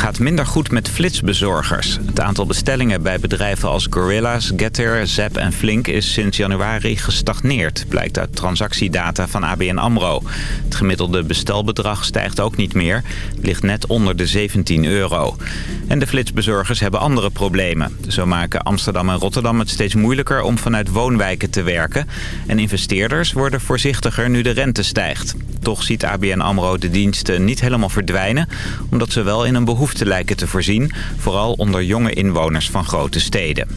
Gaat minder goed met flitsbezorgers. Het aantal bestellingen bij bedrijven als Gorillas, Getter, Zep en Flink is sinds januari gestagneerd, blijkt uit transactiedata van ABN AMRO. Het gemiddelde bestelbedrag stijgt ook niet meer, ligt net onder de 17 euro. En de flitsbezorgers hebben andere problemen. Zo maken Amsterdam en Rotterdam het steeds moeilijker om vanuit woonwijken te werken. En investeerders worden voorzichtiger nu de rente stijgt. Toch ziet ABN AMRO de diensten niet helemaal verdwijnen... omdat ze wel in een behoefte lijken te voorzien... vooral onder jonge inwoners van grote steden.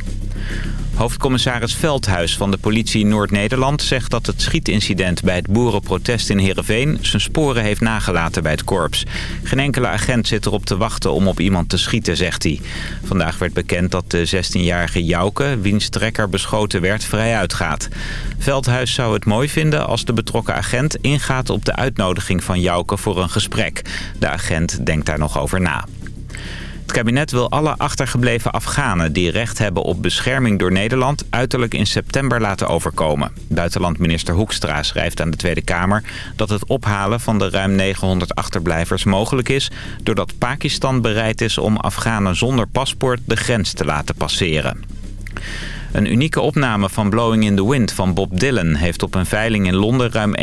Hoofdcommissaris Veldhuis van de politie Noord-Nederland zegt dat het schietincident bij het boerenprotest in Heerenveen zijn sporen heeft nagelaten bij het korps. Geen enkele agent zit erop te wachten om op iemand te schieten, zegt hij. Vandaag werd bekend dat de 16-jarige Jouke, wiens trekker beschoten werd, vrij uitgaat. Veldhuis zou het mooi vinden als de betrokken agent ingaat op de uitnodiging van Jouke voor een gesprek. De agent denkt daar nog over na. Het kabinet wil alle achtergebleven Afghanen die recht hebben op bescherming door Nederland uiterlijk in september laten overkomen. Buitenlandminister Hoekstra schrijft aan de Tweede Kamer dat het ophalen van de ruim 900 achterblijvers mogelijk is doordat Pakistan bereid is om Afghanen zonder paspoort de grens te laten passeren. Een unieke opname van Blowing in the Wind van Bob Dylan... heeft op een veiling in Londen ruim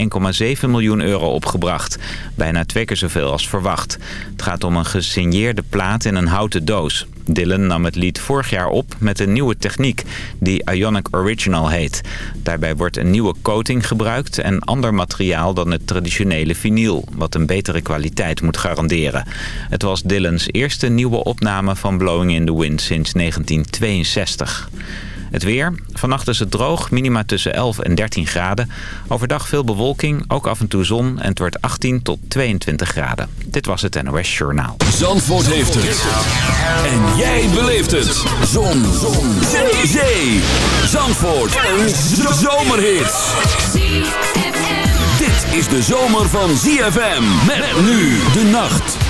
1,7 miljoen euro opgebracht. Bijna twee keer zoveel als verwacht. Het gaat om een gesigneerde plaat in een houten doos. Dylan nam het lied vorig jaar op met een nieuwe techniek die Ionic Original heet. Daarbij wordt een nieuwe coating gebruikt en ander materiaal dan het traditionele vinyl... wat een betere kwaliteit moet garanderen. Het was Dylans eerste nieuwe opname van Blowing in the Wind sinds 1962. Het weer. Vannacht is het droog, minima tussen 11 en 13 graden. Overdag veel bewolking, ook af en toe zon en het wordt 18 tot 22 graden. Dit was het NOS Journaal. Zandvoort heeft het. En jij beleeft het. Zon. zon. Zee. Zee. Zandvoort. Een zomerhit. Dit is de zomer van ZFM. Met nu de nacht.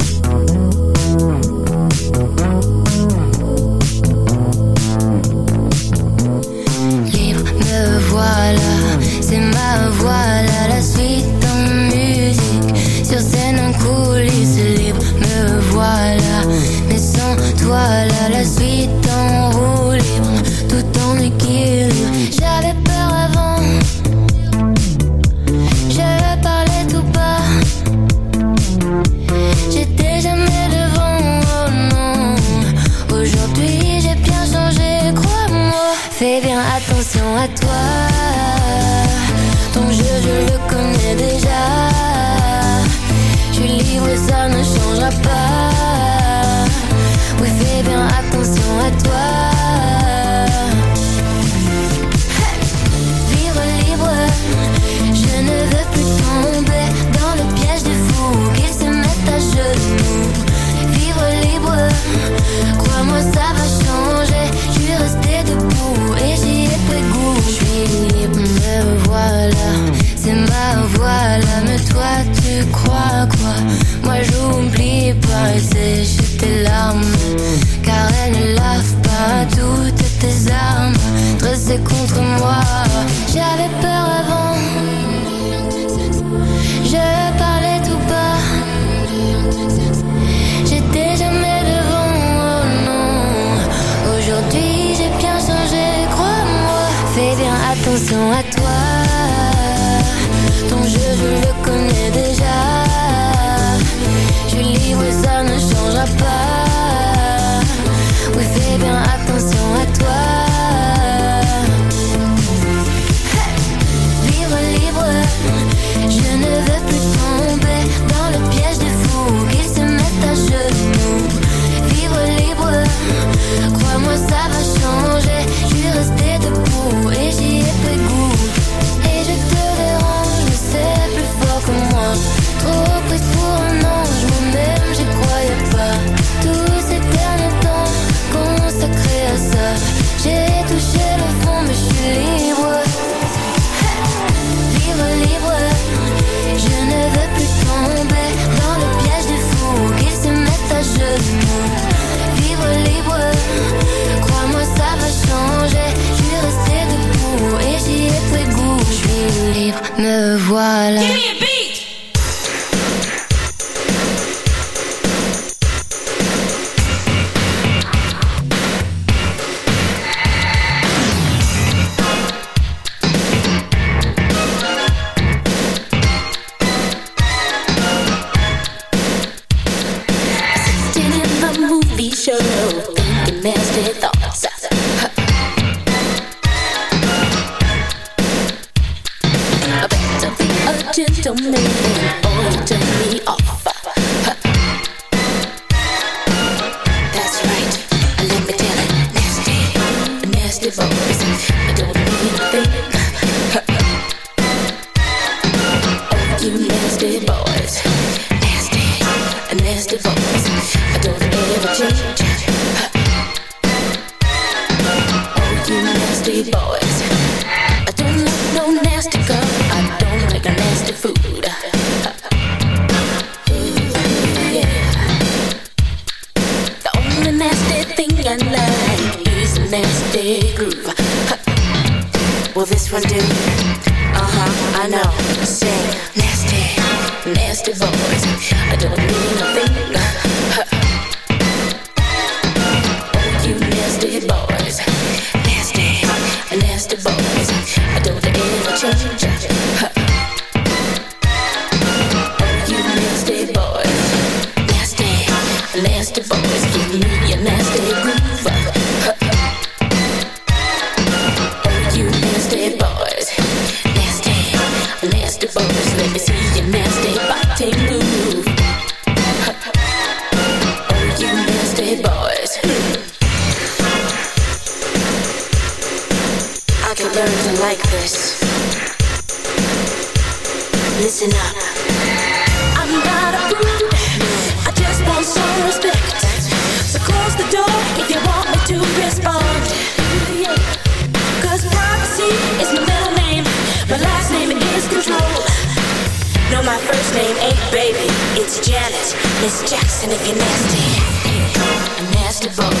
Miss Jackson if you're nasty. Nasty boys.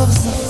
love's a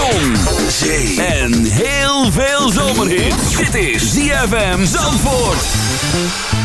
zon, en heel veel zomerhit. Dit is ZFM Zandvoort.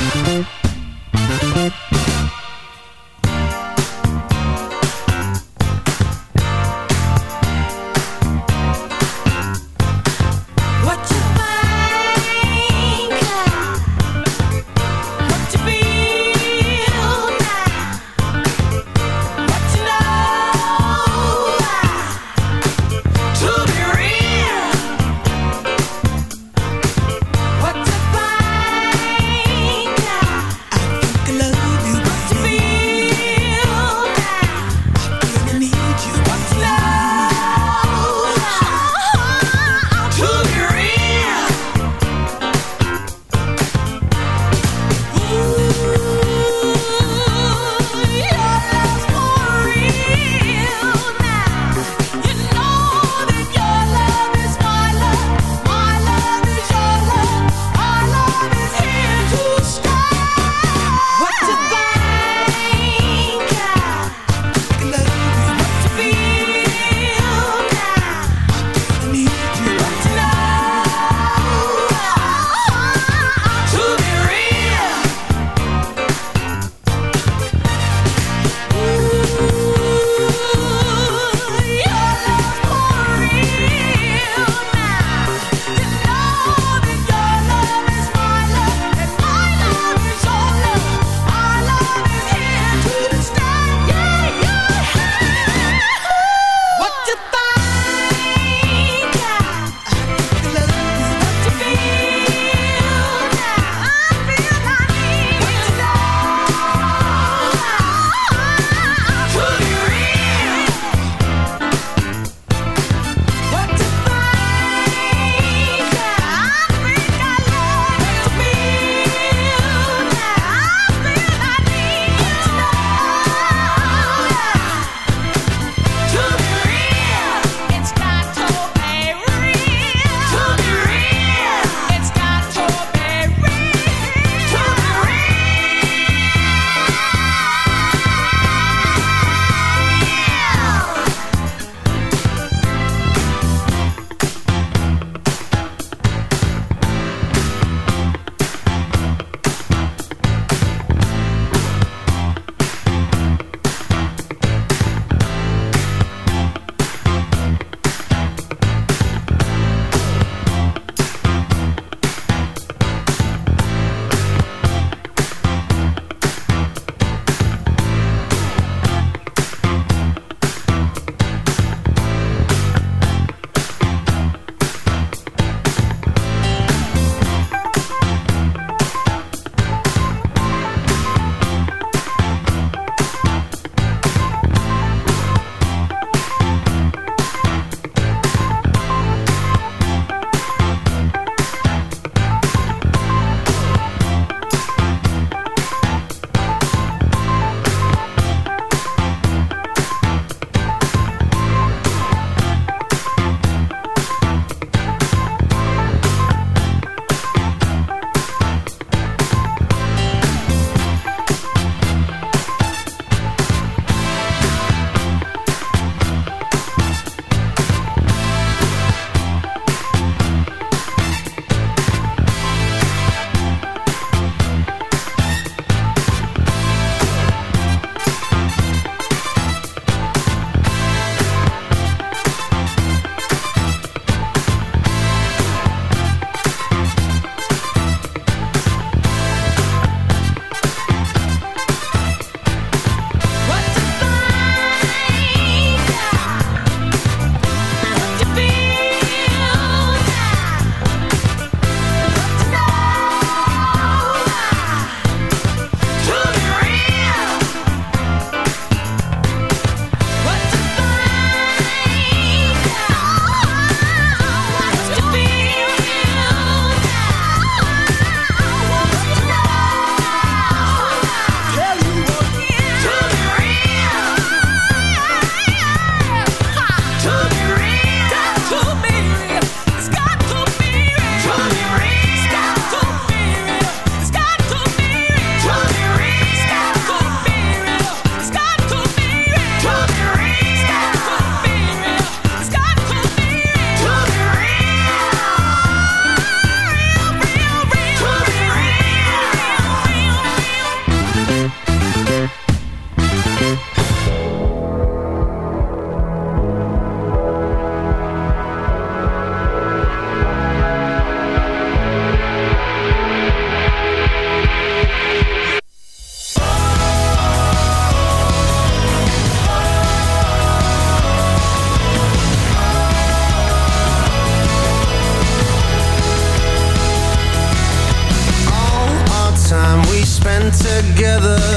Together.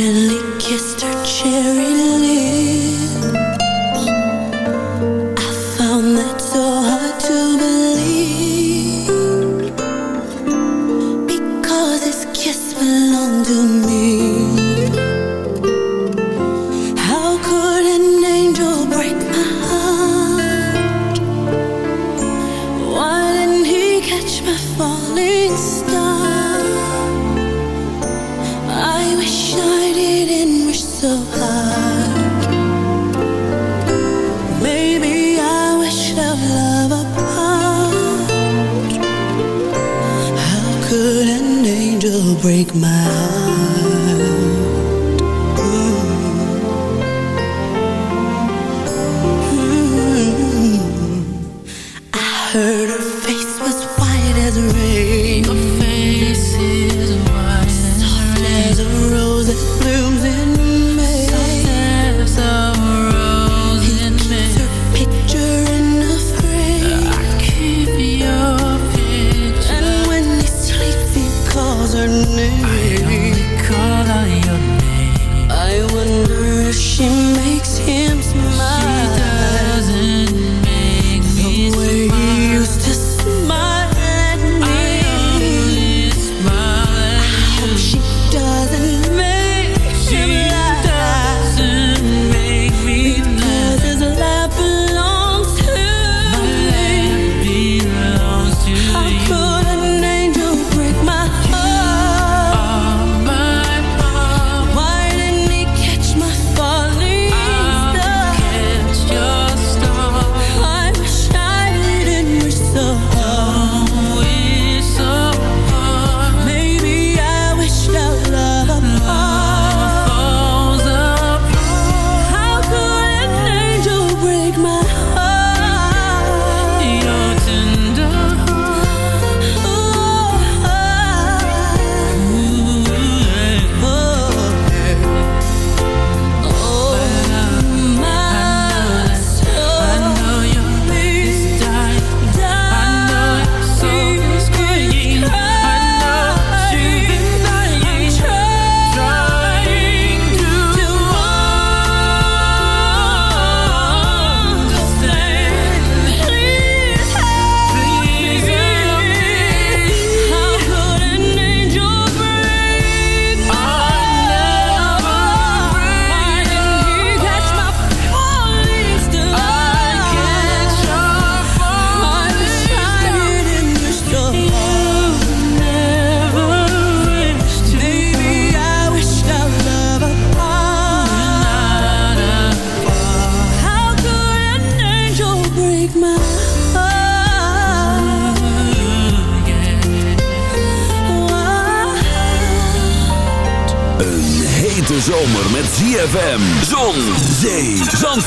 Gently kissed her cherry lips.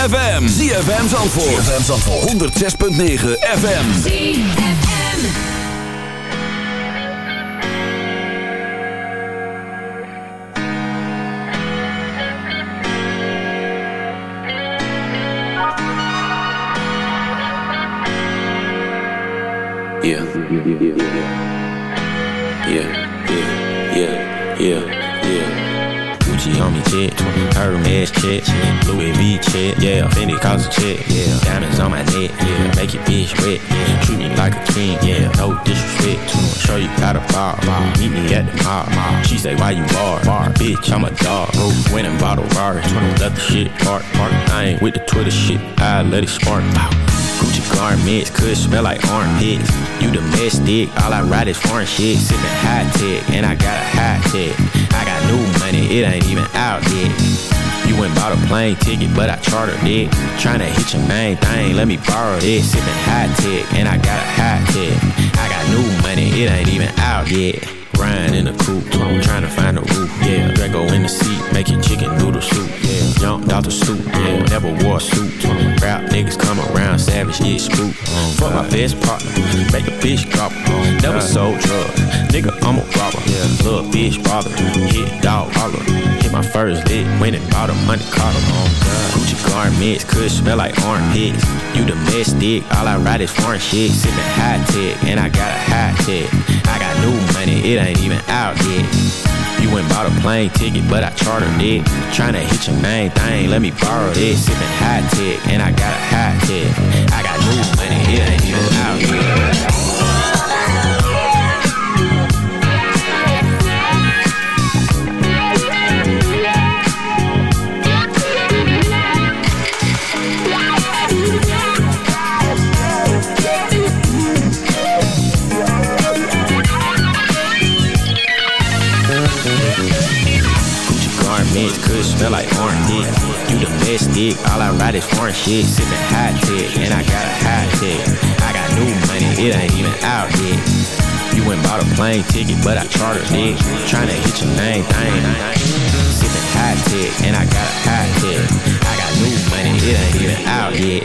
ZFM. ZFM Zandvoort. ZFM Zandvoort. 106.9 FM. ZFM. Yeah. Yeah, yeah, yeah, yeah, yeah. Gucci on me check, Hermes check, Check, yeah, Fendi cause a check, yeah, diamonds on my neck, yeah, make your bitch wet, yeah, treat me like a king, yeah, no disrespect, show you how to bar, bar, meet me at the mall, mall. She say why you bar, bar, bitch, I'm a dog, bro, went and bought a Rari, let the shit park, park, I ain't with the Twitter shit, I let it spark, pow. Gucci garments could smell like armpits. You domestic, all I ride is foreign shit. Sippin' high tech, and I got a high tech. I got new money, it ain't even out yet. Went bought a plane ticket, but I chartered it. Tryna hit your main thing, let me borrow this. Sippin' high tech, and I got a high tech. I got new money, it ain't even out yet. Ryan in the coupe, I'm trying to find a roof, yeah. Draco in the seat, making chicken noodle soup, yeah. Jumped out the stoop, yeah. Never wore a suit. Rap niggas come around, savage, yeah, spook. Fuck my best partner, make a bitch gobble. Never sold drugs, nigga, I'm a robber. Yeah. Little bitch bother, hit dog holler. Hit my first lick, went and bought a money collar. Gucci garments could smell like armpits. You domestic, all I ride is foreign shit. Sippin' high tech, and I got a high tech. I got new money, it ain't even out yet. You went bought a plane ticket, but I chartered it. Tryna hit your main thing, let me borrow this. Sippin' high tech, and I got a high tech. I got new money, it ain't even out yet. Domestic, all I ride is foreign shit. Sippin' hot tech, and I got a hot tech. I got new money, it ain't even out yet. You went bought a plane ticket, but I chartered it. Tryna hit your main thing. Sippin' high tech, and I got a high tech. I got new money, it ain't even out yet.